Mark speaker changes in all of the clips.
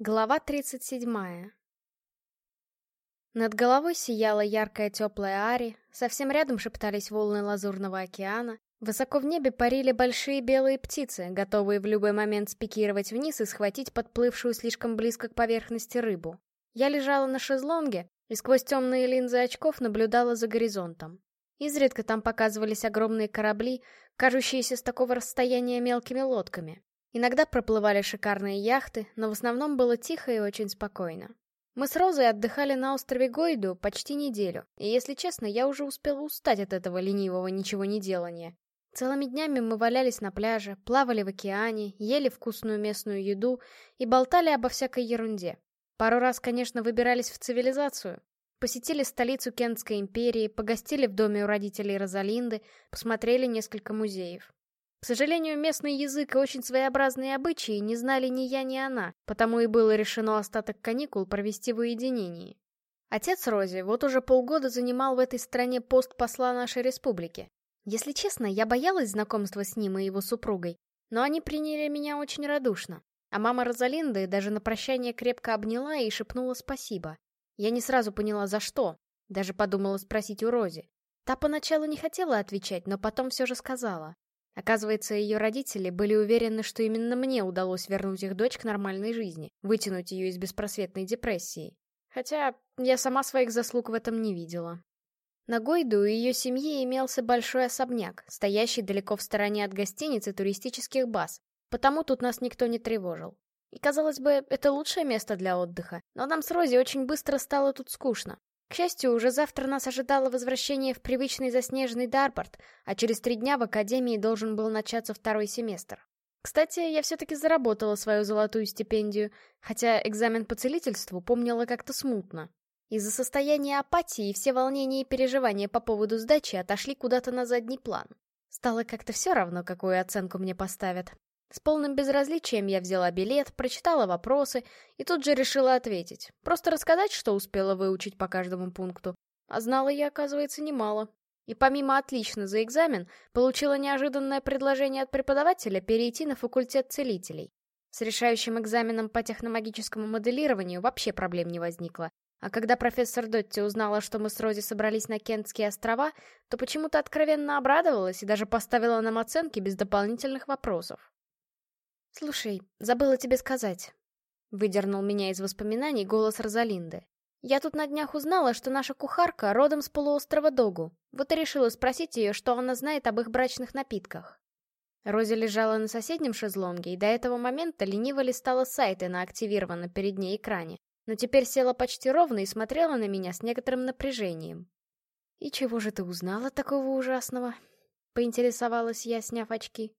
Speaker 1: Глава 37 Над головой сияла яркая теплая ари, совсем рядом шептались волны лазурного океана, высоко в небе парили большие белые птицы, готовые в любой момент спикировать вниз и схватить подплывшую слишком близко к поверхности рыбу. Я лежала на шезлонге и сквозь темные линзы очков наблюдала за горизонтом. Изредка там показывались огромные корабли, кажущиеся с такого расстояния мелкими лодками. Иногда проплывали шикарные яхты, но в основном было тихо и очень спокойно. Мы с Розой отдыхали на острове Гойду почти неделю, и, если честно, я уже успела устать от этого ленивого ничего не делания. Целыми днями мы валялись на пляже, плавали в океане, ели вкусную местную еду и болтали обо всякой ерунде. Пару раз, конечно, выбирались в цивилизацию. Посетили столицу Кентской империи, погостили в доме у родителей Розалинды, посмотрели несколько музеев. К сожалению, местный язык и очень своеобразные обычаи не знали ни я, ни она, потому и было решено остаток каникул провести в уединении. Отец Рози вот уже полгода занимал в этой стране пост посла нашей республики. Если честно, я боялась знакомства с ним и его супругой, но они приняли меня очень радушно. А мама Розалинды даже на прощание крепко обняла и шепнула спасибо. Я не сразу поняла, за что. Даже подумала спросить у Рози. Та поначалу не хотела отвечать, но потом все же сказала. Оказывается, ее родители были уверены, что именно мне удалось вернуть их дочь к нормальной жизни, вытянуть ее из беспросветной депрессии. Хотя я сама своих заслуг в этом не видела. На Гойду и ее семье имелся большой особняк, стоящий далеко в стороне от гостиниц и туристических баз, потому тут нас никто не тревожил. И казалось бы, это лучшее место для отдыха, но нам с Рози очень быстро стало тут скучно. К счастью, уже завтра нас ожидало возвращение в привычный заснеженный Дарпорт, а через три дня в Академии должен был начаться второй семестр. Кстати, я все-таки заработала свою золотую стипендию, хотя экзамен по целительству помнила как-то смутно. Из-за состояния апатии все волнения и переживания по поводу сдачи отошли куда-то на задний план. Стало как-то все равно, какую оценку мне поставят. С полным безразличием я взяла билет, прочитала вопросы и тут же решила ответить. Просто рассказать, что успела выучить по каждому пункту. А знала я, оказывается, немало. И помимо отлично за экзамен, получила неожиданное предложение от преподавателя перейти на факультет целителей. С решающим экзаменом по техномагическому моделированию вообще проблем не возникло. А когда профессор Дотти узнала, что мы с Рози собрались на Кентские острова, то почему-то откровенно обрадовалась и даже поставила нам оценки без дополнительных вопросов. «Слушай, забыла тебе сказать». Выдернул меня из воспоминаний голос Розалинды. «Я тут на днях узнала, что наша кухарка родом с полуострова Догу. Вот и решила спросить ее, что она знает об их брачных напитках». Рози лежала на соседнем шезлонге и до этого момента лениво листала сайты на активированном перед ней экране, но теперь села почти ровно и смотрела на меня с некоторым напряжением. «И чего же ты узнала такого ужасного?» — поинтересовалась я, сняв очки.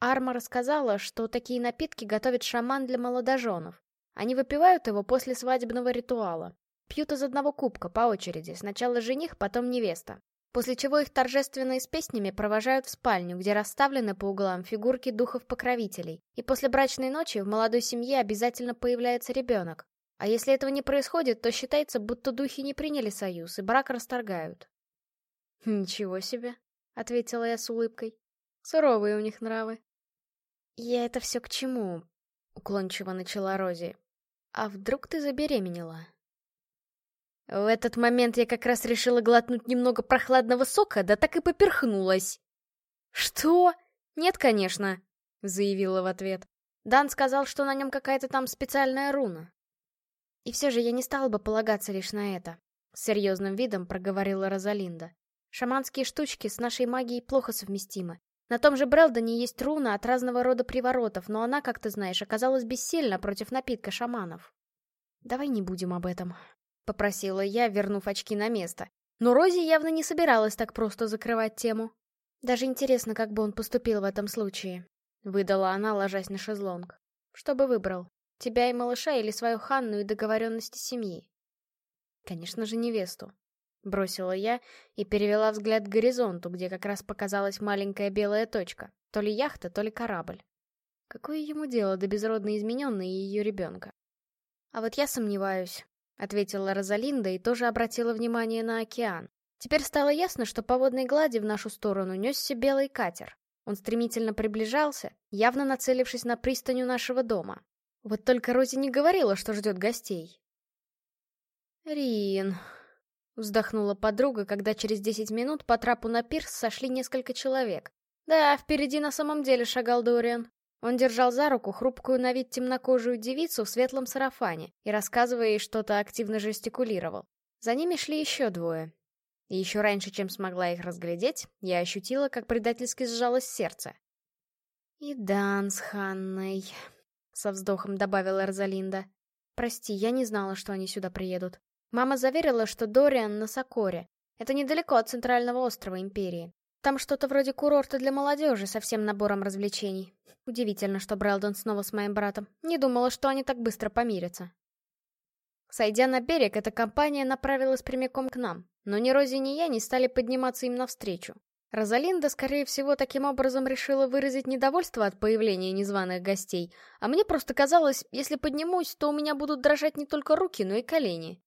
Speaker 1: Арма рассказала, что такие напитки готовит шаман для молодоженов. Они выпивают его после свадебного ритуала. Пьют из одного кубка по очереди, сначала жених, потом невеста. После чего их торжественно и с песнями провожают в спальню, где расставлены по углам фигурки духов-покровителей. И после брачной ночи в молодой семье обязательно появляется ребенок. А если этого не происходит, то считается, будто духи не приняли союз и брак расторгают. «Ничего себе», — ответила я с улыбкой. «Суровые у них нравы». «Я это все к чему?» — уклончиво начала Рози. «А вдруг ты забеременела?» В этот момент я как раз решила глотнуть немного прохладного сока, да так и поперхнулась. «Что? Нет, конечно», — заявила в ответ. Дан сказал, что на нем какая-то там специальная руна. И все же я не стала бы полагаться лишь на это. С серьезным видом проговорила Розалинда. Шаманские штучки с нашей магией плохо совместимы. На том же Брелдоне есть руна от разного рода приворотов, но она, как ты знаешь, оказалась бессильна против напитка шаманов. «Давай не будем об этом», — попросила я, вернув очки на место. Но Рози явно не собиралась так просто закрывать тему. «Даже интересно, как бы он поступил в этом случае», — выдала она, ложась на шезлонг. «Что бы выбрал? Тебя и малыша или свою Ханну и договоренности семьи?» «Конечно же, невесту», Бросила я и перевела взгляд к горизонту, где как раз показалась маленькая белая точка. То ли яхта, то ли корабль. Какое ему дело до безродной измененной и ее ребенка? А вот я сомневаюсь, — ответила Розалинда и тоже обратила внимание на океан. Теперь стало ясно, что по водной глади в нашу сторону несся белый катер. Он стремительно приближался, явно нацелившись на пристанью нашего дома. Вот только Рози не говорила, что ждет гостей. «Рин...» — вздохнула подруга, когда через десять минут по трапу на пирс сошли несколько человек. Да, впереди на самом деле шагал Дориан. Он держал за руку хрупкую на вид темнокожую девицу в светлом сарафане и, рассказывая ей что-то, активно жестикулировал. За ними шли еще двое. И еще раньше, чем смогла их разглядеть, я ощутила, как предательски сжалось сердце. «И Дан с Ханной», — со вздохом добавила Розалинда. «Прости, я не знала, что они сюда приедут. Мама заверила, что Дориан на Сокоре. Это недалеко от центрального острова Империи. Там что-то вроде курорта для молодежи со всем набором развлечений. Удивительно, что Брэлдон снова с моим братом. Не думала, что они так быстро помирятся. Сойдя на берег, эта компания направилась прямиком к нам, но ни Рози, ни я не стали подниматься им навстречу. Розалинда, скорее всего, таким образом решила выразить недовольство от появления незваных гостей, а мне просто казалось, если поднимусь, то у меня будут дрожать не только руки, но и колени.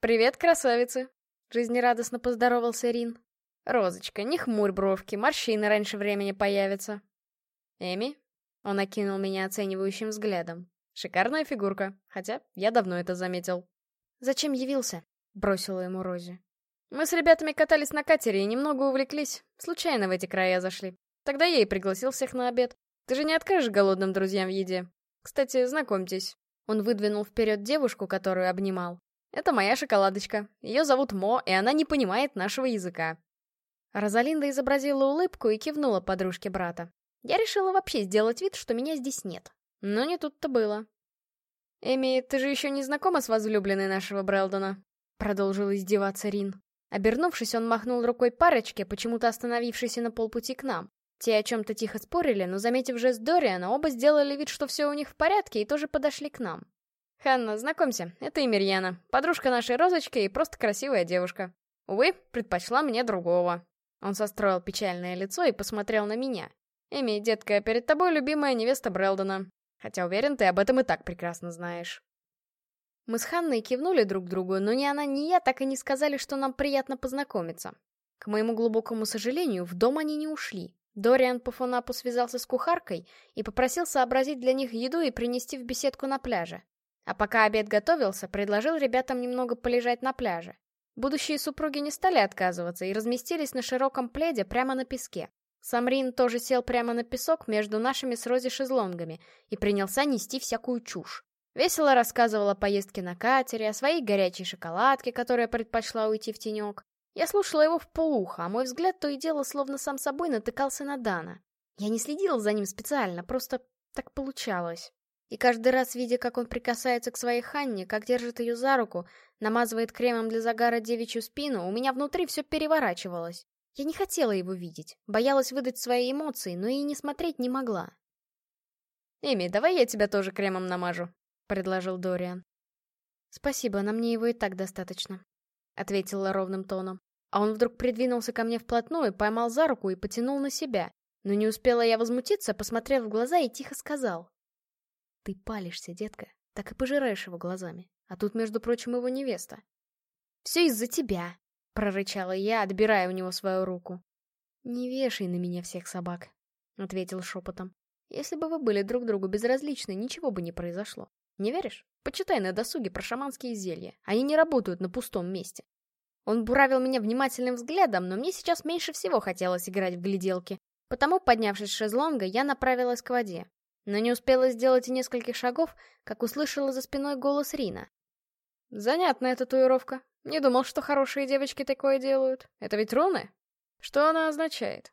Speaker 1: «Привет, красавицы!» — жизнерадостно поздоровался Рин. «Розочка, не хмурь бровки, морщины раньше времени появятся». «Эми?» — он окинул меня оценивающим взглядом. «Шикарная фигурка, хотя я давно это заметил». «Зачем явился?» — бросила ему Рози. «Мы с ребятами катались на катере и немного увлеклись. Случайно в эти края зашли. Тогда я и пригласил всех на обед. Ты же не откажешь голодным друзьям в еде. Кстати, знакомьтесь». Он выдвинул вперед девушку, которую обнимал. «Это моя шоколадочка. Ее зовут Мо, и она не понимает нашего языка. Розалинда изобразила улыбку и кивнула подружке брата. Я решила вообще сделать вид, что меня здесь нет. Но не тут-то было. «Эми, ты же еще не знакома с возлюбленной нашего Брэлдона?» Продолжил издеваться Рин. Обернувшись, он махнул рукой парочке, почему-то остановившейся на полпути к нам. Те о чем-то тихо спорили, но, заметив жест Дориана, оба сделали вид, что все у них в порядке, и тоже подошли к нам. «Ханна, знакомься, это Эмирьяна, подружка нашей Розочки и просто красивая девушка. Увы, предпочла мне другого». Он состроил печальное лицо и посмотрел на меня. «Эми, детка, перед тобой любимая невеста Брэлдона. Хотя уверен, ты об этом и так прекрасно знаешь». Мы с Ханной кивнули друг другу, но ни она, ни я так и не сказали, что нам приятно познакомиться. К моему глубокому сожалению, в дом они не ушли. Дориан по фонапу связался с кухаркой и попросил сообразить для них еду и принести в беседку на пляже. А пока обед готовился, предложил ребятам немного полежать на пляже. Будущие супруги не стали отказываться и разместились на широком пледе прямо на песке. Самрин тоже сел прямо на песок между нашими с Рози шезлонгами и принялся нести всякую чушь. Весело рассказывал о поездке на катере, о своей горячей шоколадке, которая предпочла уйти в тенек. Я слушала его в полухо, а мой взгляд то и дело словно сам собой натыкался на Дана. Я не следила за ним специально, просто так получалось. И каждый раз, видя, как он прикасается к своей Ханне, как держит ее за руку, намазывает кремом для загара девичью спину, у меня внутри все переворачивалось. Я не хотела его видеть, боялась выдать свои эмоции, но и не смотреть не могла. «Эми, давай я тебя тоже кремом намажу», — предложил Дориан. «Спасибо, на мне его и так достаточно», — ответила ровным тоном. А он вдруг придвинулся ко мне вплотную, поймал за руку и потянул на себя. Но не успела я возмутиться, посмотрев в глаза и тихо сказал. Ты палишься, детка, так и пожираешь его глазами. А тут, между прочим, его невеста. «Все из-за тебя!» — прорычала я, отбирая у него свою руку. «Не вешай на меня всех собак», — ответил шепотом. «Если бы вы были друг другу безразличны, ничего бы не произошло. Не веришь? Почитай на досуге про шаманские зелья. Они не работают на пустом месте». Он буравил меня внимательным взглядом, но мне сейчас меньше всего хотелось играть в гляделки. Потому, поднявшись с шезлонга, я направилась к воде. Но не успела сделать и нескольких шагов, как услышала за спиной голос Рина. «Занятная татуировка. Не думал, что хорошие девочки такое делают. Это ведь руны? Что она означает?»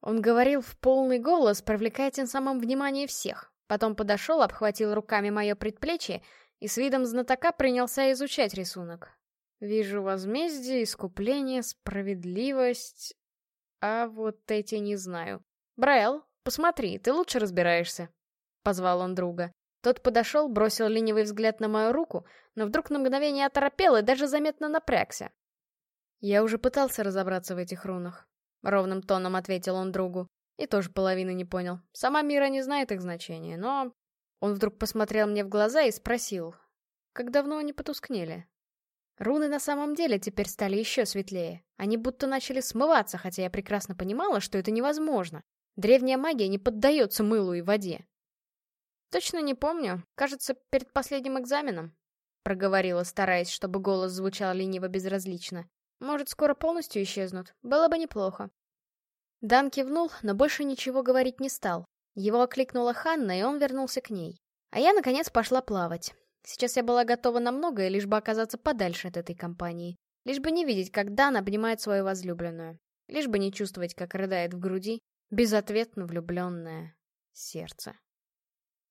Speaker 1: Он говорил в полный голос, привлекая тем самым внимание всех. Потом подошел, обхватил руками мое предплечье и с видом знатока принялся изучать рисунок. «Вижу возмездие, искупление, справедливость...» А вот эти не знаю. Брайл, посмотри, ты лучше разбираешься. Позвал он друга. Тот подошел, бросил ленивый взгляд на мою руку, но вдруг на мгновение оторопел и даже заметно напрягся. «Я уже пытался разобраться в этих рунах», — ровным тоном ответил он другу. И тоже половины не понял. Сама Мира не знает их значения, но... Он вдруг посмотрел мне в глаза и спросил, как давно они потускнели. Руны на самом деле теперь стали еще светлее. Они будто начали смываться, хотя я прекрасно понимала, что это невозможно. Древняя магия не поддается мылу и воде. Точно не помню. Кажется, перед последним экзаменом. Проговорила, стараясь, чтобы голос звучал лениво-безразлично. Может, скоро полностью исчезнут? Было бы неплохо. Дан кивнул, но больше ничего говорить не стал. Его окликнула Ханна, и он вернулся к ней. А я, наконец, пошла плавать. Сейчас я была готова на многое, лишь бы оказаться подальше от этой компании. Лишь бы не видеть, как Дан обнимает свою возлюбленную. Лишь бы не чувствовать, как рыдает в груди безответно влюбленное сердце.